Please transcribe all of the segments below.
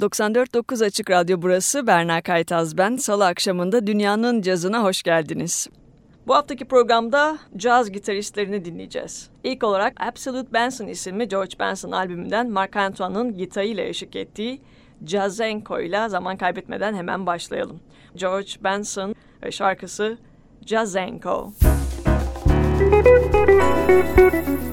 94.9 Açık Radyo burası. Berna Kaytaz ben. Salı akşamında Dünyanın Cazına hoş geldiniz. Bu haftaki programda caz gitaristlerini dinleyeceğiz. İlk olarak Absolute Benson isimli George Benson albümünden Mark Antoine'ın gitarıyla eşlik ettiği Jazenko ile zaman kaybetmeden hemen başlayalım. George Benson ve şarkısı Jazenko. Müzik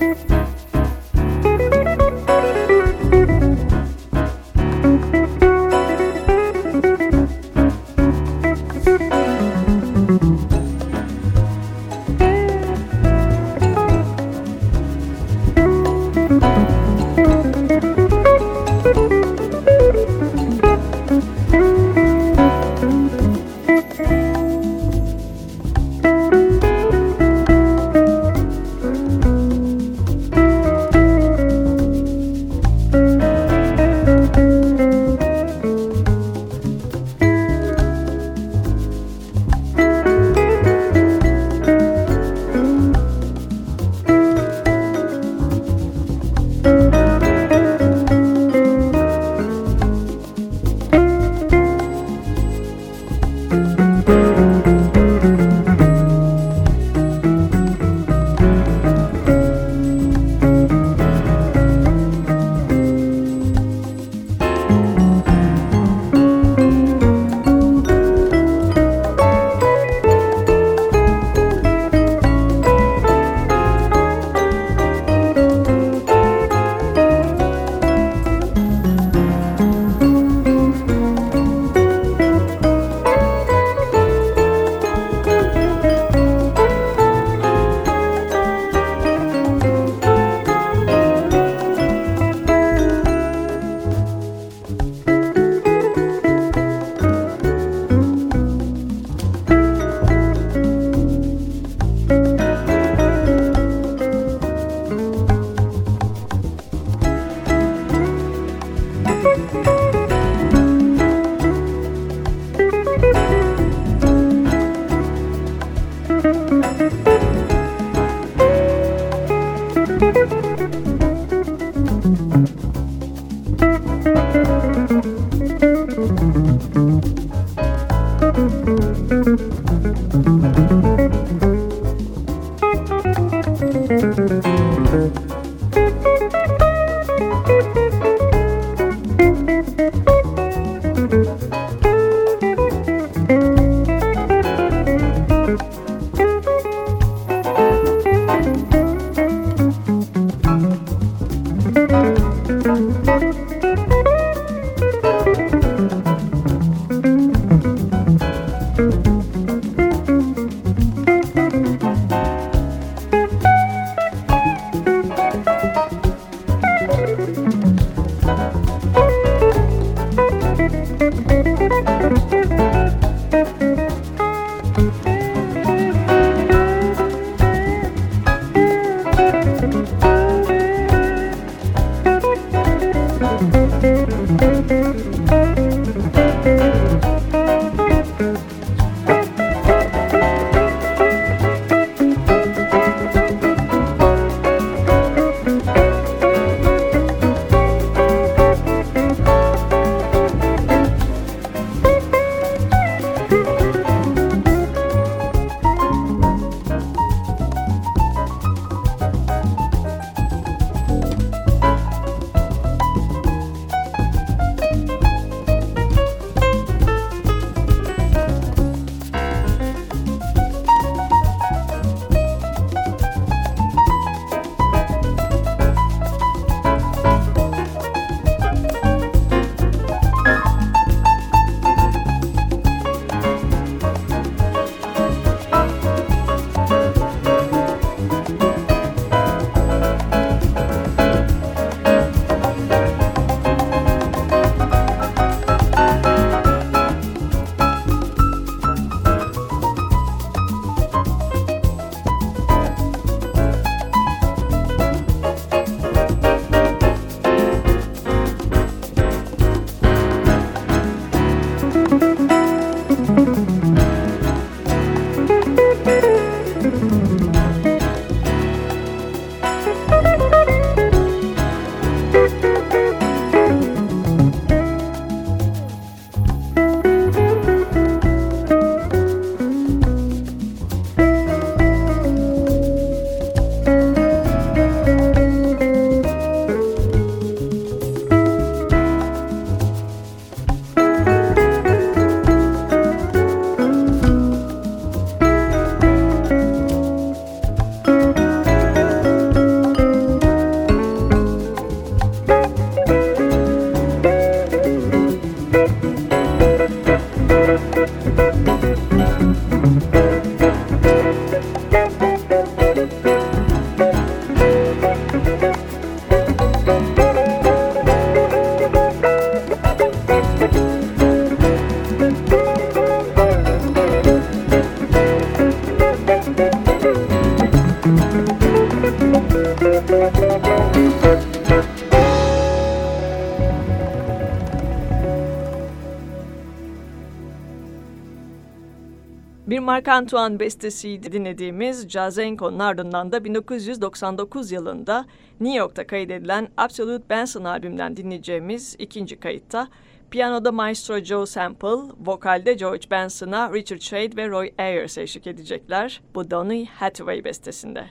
Marc Antoine bestesiydi dinlediğimiz Jazenko'nun ardından da 1999 yılında New York'ta kaydedilen Absolute Benson albümünden dinleyeceğimiz ikinci kayıtta Piyanoda Maestro Joe Sample, vokalde George Benson'a Richard Shade ve Roy Ayers eşlik edecekler bu Donny Hathaway bestesinde.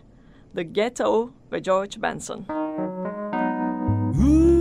The Ghetto ve George Benson. Ooh.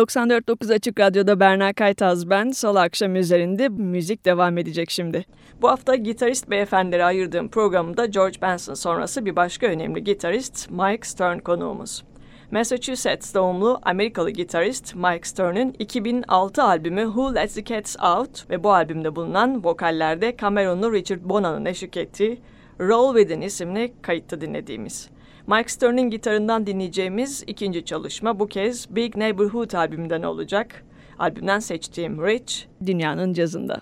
94.9 Açık Radyo'da Berna Kaytaz ben. Salı akşam üzerinde müzik devam edecek şimdi. Bu hafta gitarist beyefendilere ayırdığım programda George Benson sonrası bir başka önemli gitarist Mike Stern konuğumuz. Massachusetts doğumlu Amerikalı gitarist Mike Stern'ın 2006 albümü Who Lets the Cats Out ve bu albümde bulunan vokallerde Cameronlu Richard Bona'nın eşlik ettiği Roll Within isimli kayıtta dinlediğimiz. Mike Stern'in gitarından dinleyeceğimiz ikinci çalışma bu kez Big Neighborhood albümünden olacak. Albümden seçtiğim Rich, dünyanın cazında.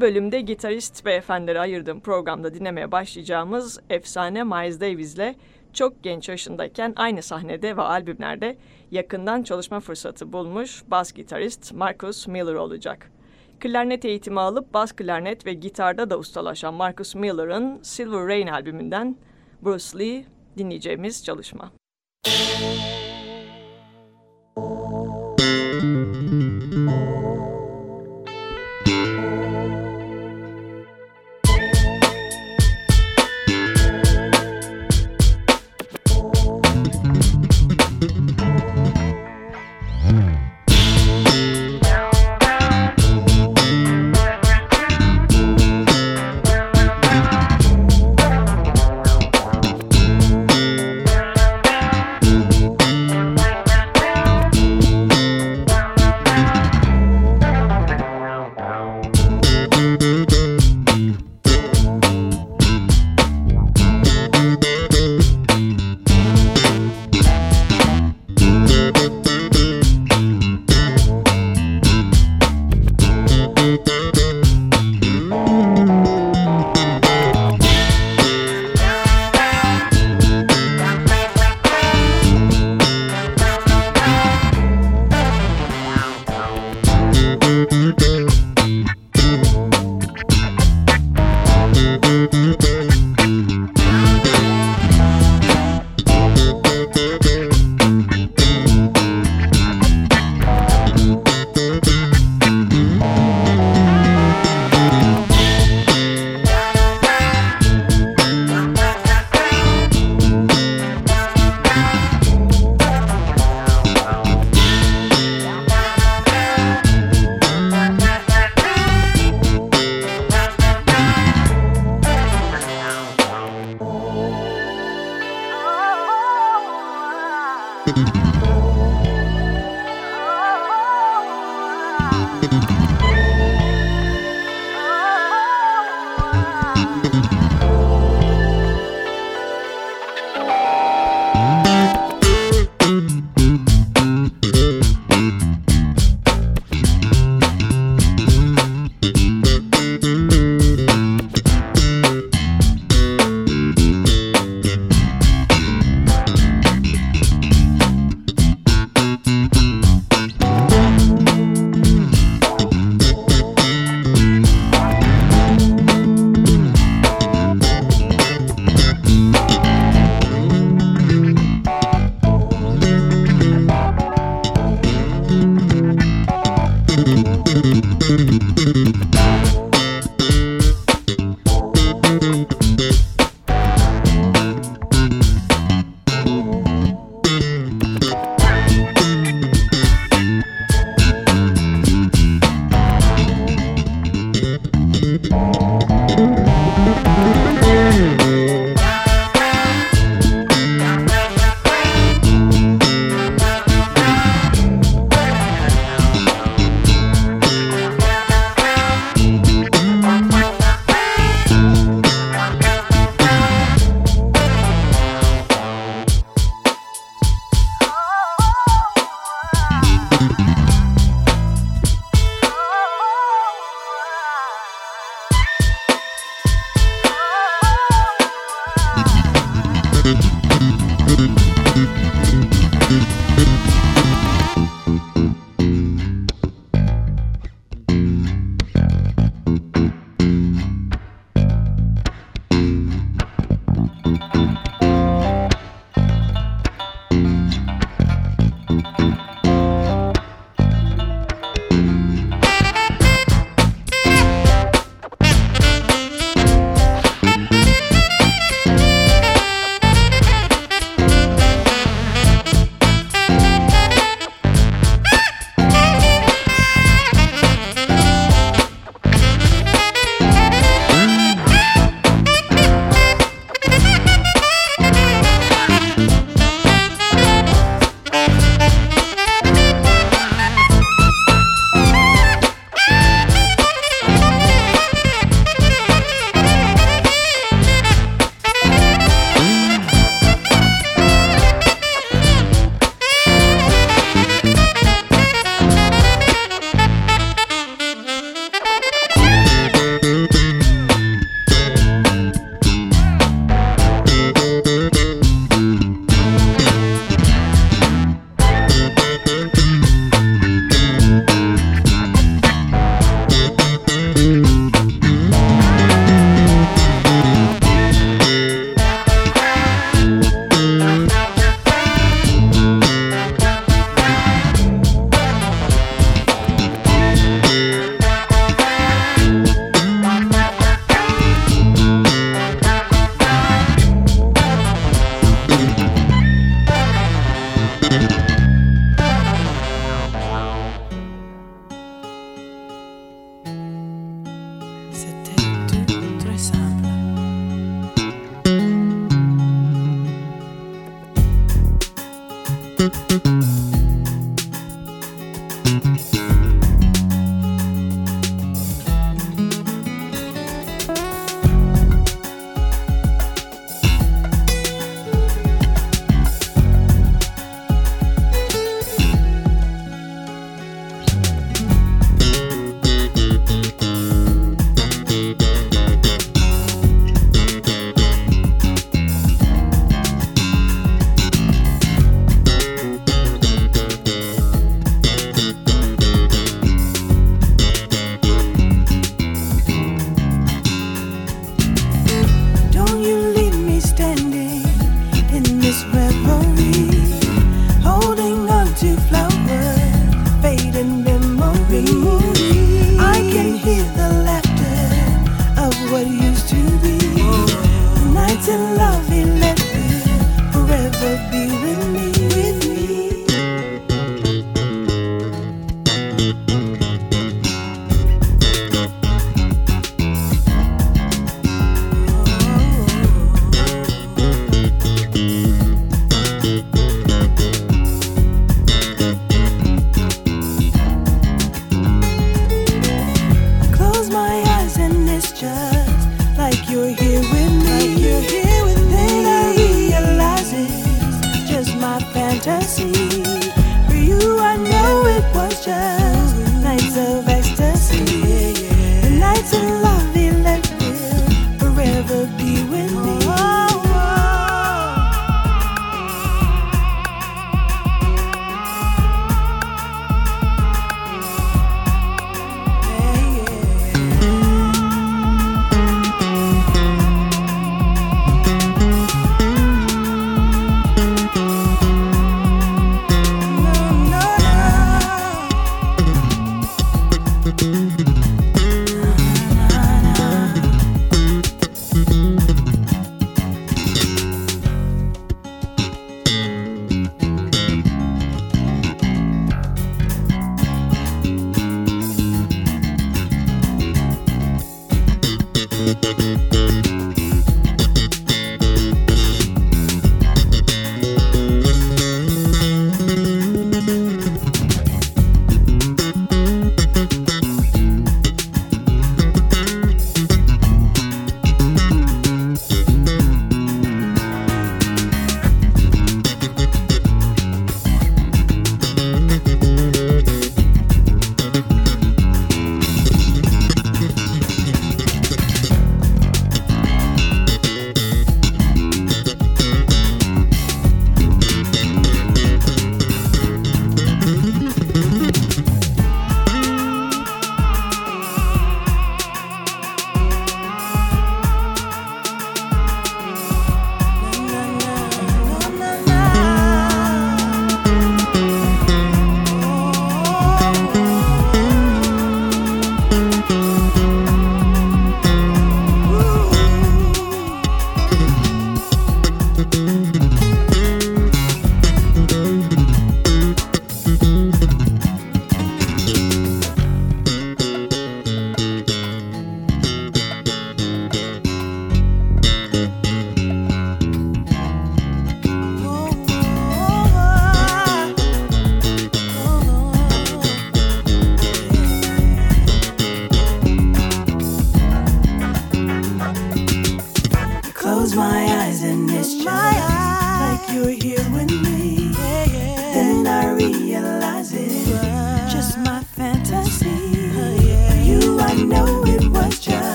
Bölümde gitarist beyefendilere ayırdığım programda dinlemeye başlayacağımız efsane Miles Davis'le çok genç yaşındayken aynı sahnede ve albümlerde yakından çalışma fırsatı bulmuş bas gitarist Marcus Miller olacak. Klarnet eğitimi alıp bas klarnet ve gitarda da ustalaşan Marcus Miller'ın Silver Rain albümünden Bruce Lee dinleyeceğimiz çalışma. Müzik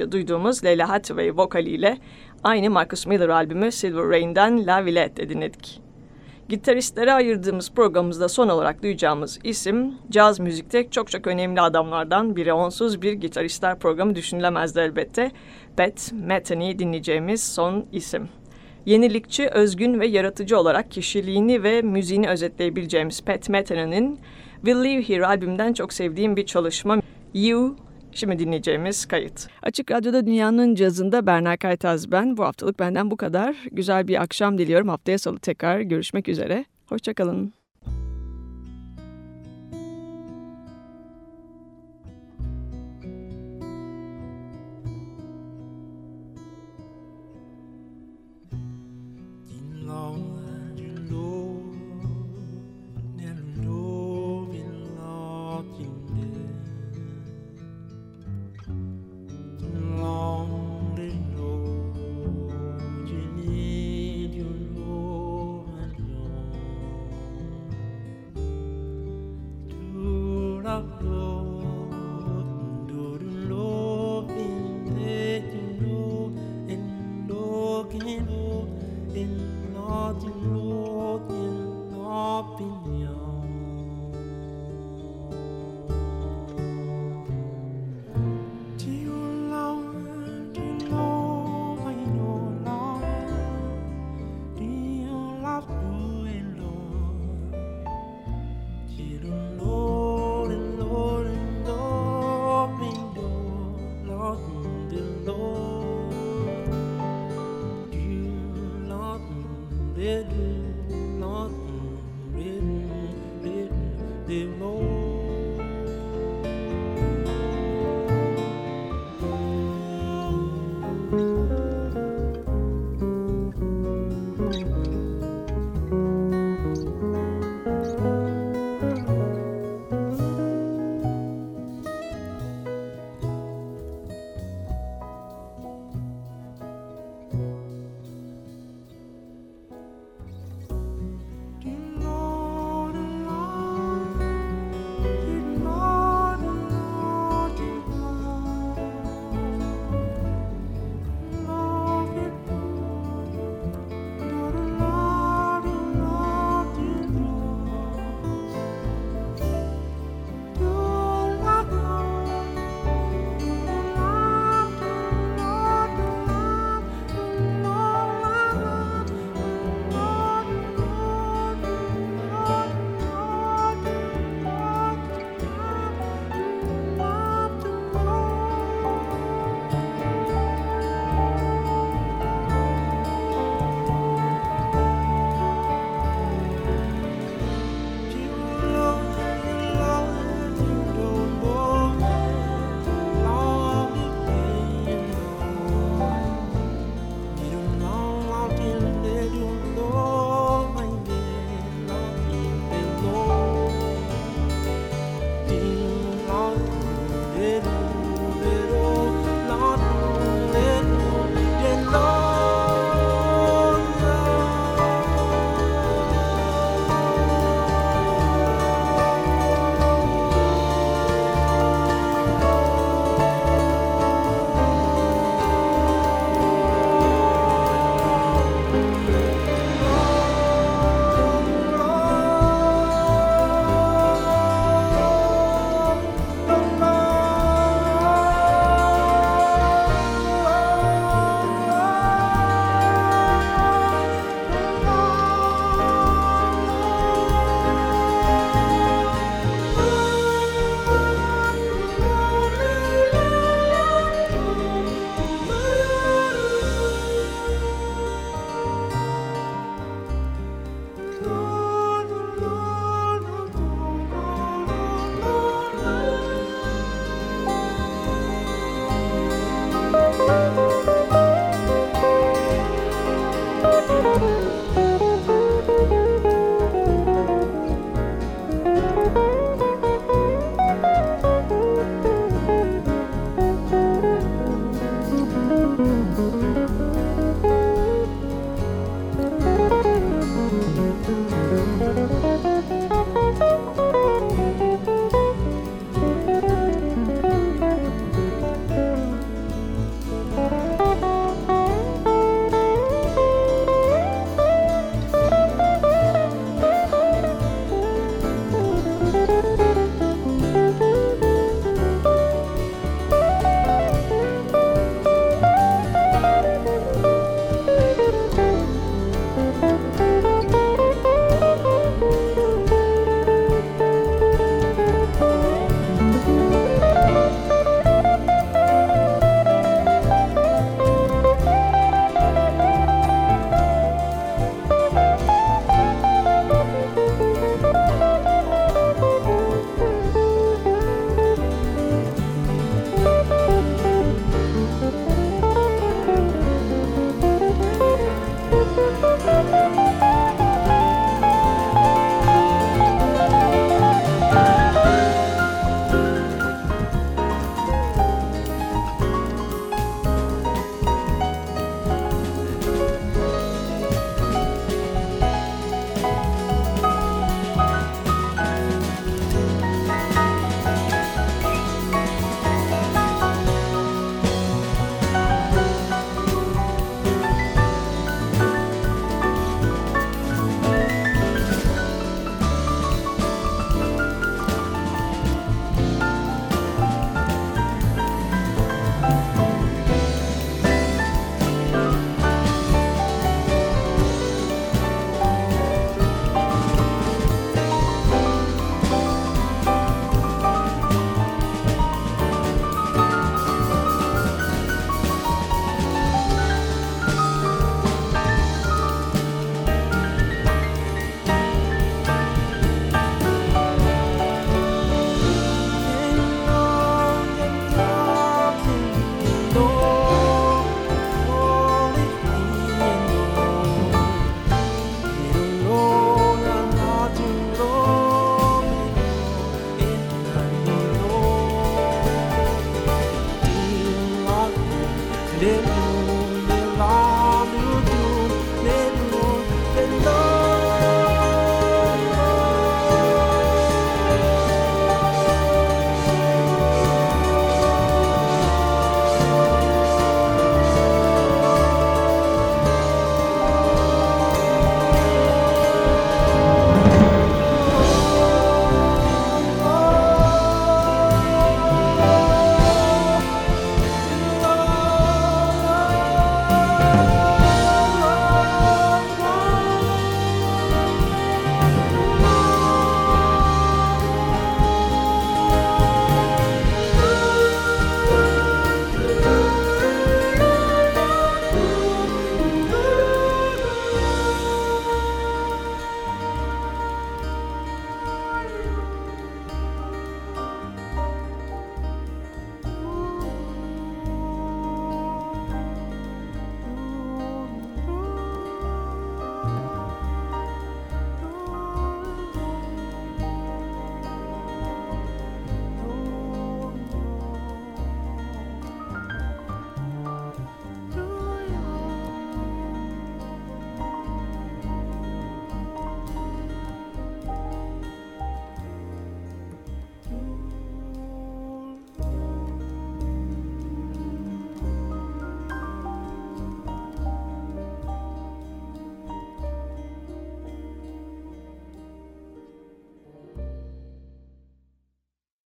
önce duyduğumuz Leyla Hathaway vokaliyle aynı Marcus Miller albümü Silver Rain'den La Villette dinledik. Gitaristlere ayırdığımız programımızda son olarak duyacağımız isim caz müzikte çok çok önemli adamlardan biri onsuz bir gitaristler programı düşünülemezdi elbette. Pat Metheny dinleyeceğimiz son isim. Yenilikçi, özgün ve yaratıcı olarak kişiliğini ve müziğini özetleyebileceğimiz Pat Metheny'nin Will Live Here albümünden çok sevdiğim bir çalışma You Şimdi dinleyeceğimiz kayıt. Açık Radyo'da Dünyanın Cazı'nda Berna Kaytaz ben. Bu haftalık benden bu kadar. Güzel bir akşam diliyorum. Haftaya salı tekrar görüşmek üzere. Hoşçakalın.